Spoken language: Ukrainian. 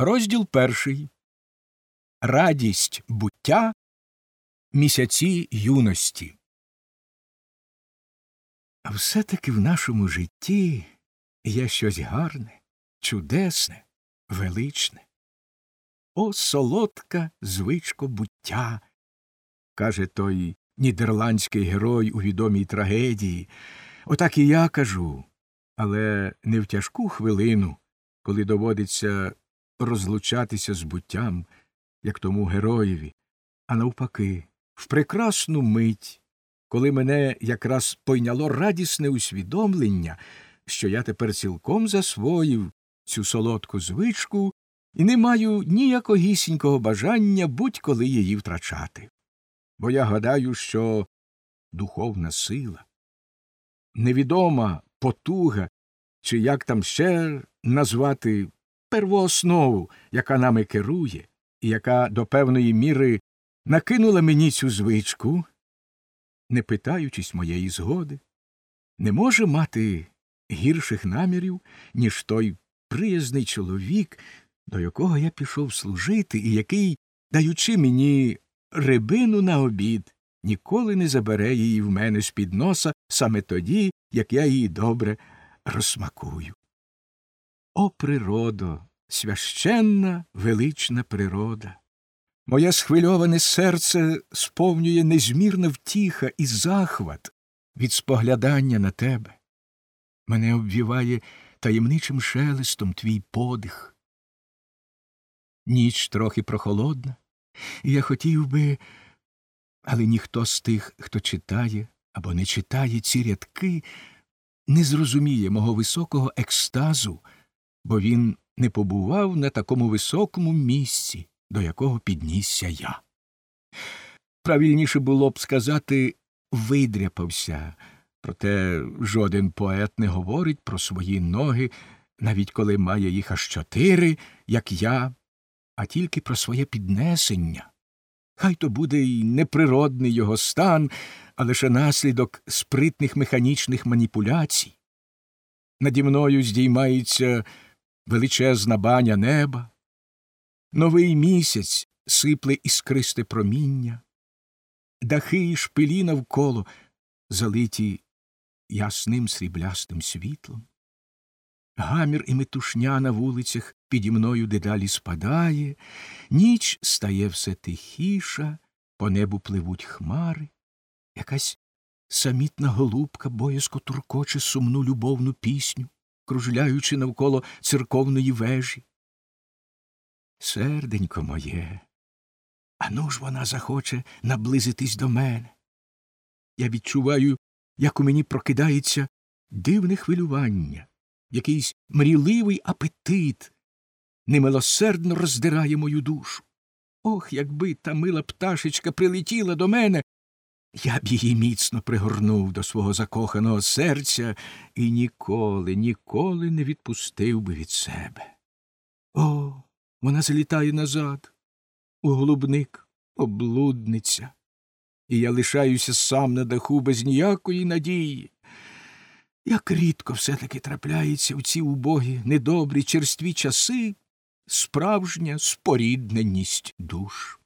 Розділ перший Радість буття Місяці юності. А все таки в нашому житті є щось гарне, чудесне, величне. О, солодка звичко буття, каже той нідерландський герой у відомій трагедії. Отак і я кажу, але не в тяжку хвилину, коли доводиться розлучатися з буттям, як тому героєві, а навпаки, в прекрасну мить, коли мене якраз пойняло радісне усвідомлення, що я тепер цілком засвоїв цю солодку звичку і не маю ніякогісінького бажання будь-коли її втрачати. Бо я гадаю, що духовна сила, невідома потуга, чи як там ще назвати первооснову, яка нами керує, і яка до певної міри накинула мені цю звичку, не питаючись моєї згоди, не може мати гірших намірів, ніж той приязний чоловік, до якого я пішов служити, і який, даючи мені рибину на обід, ніколи не забере її в мене з під носа саме тоді, як я її добре розсмакую. О, природо, священна велична природа! Моє схвильоване серце сповнює незмірна втіха і захват від споглядання на тебе. Мене обвіває таємничим шелестом твій подих. Ніч трохи прохолодна, і я хотів би, але ніхто з тих, хто читає або не читає ці рядки, не зрозуміє мого високого екстазу, бо він не побував на такому високому місці, до якого піднісся я. Правильніше було б сказати видряпався, проте жоден поет не говорить про свої ноги, навіть коли має їх аж чотири, як я, а тільки про своє піднесення. Хай то буде й неприродний його стан, а лише наслідок спритних механічних маніпуляцій. Наді мною здіймається величезна баня неба, новий місяць сипле іскристе проміння, дахи і шпилі навколо залиті ясним сріблястим світлом. Гамір і метушня на вулицях піді мною дедалі спадає, ніч стає все тихіша, по небу пливуть хмари, якась самітна голубка боязко туркоче сумну любовну пісню, кружляючи навколо церковної вежі. Серденько моє, ану ж вона захоче наблизитись до мене. Я відчуваю, як у мені прокидається дивне хвилювання, якийсь мрійливий апетит, немилосердно роздирає мою душу. Ох, якби та мила пташечка прилетіла до мене, я б її міцно пригорнув до свого закоханого серця і ніколи, ніколи не відпустив би від себе. О, вона залітає назад, у голубник, облудниця, і я лишаюся сам на даху без ніякої надії. Як рідко все таки трапляється у ці убогі, недобрі черстві часи справжня спорідненість душ.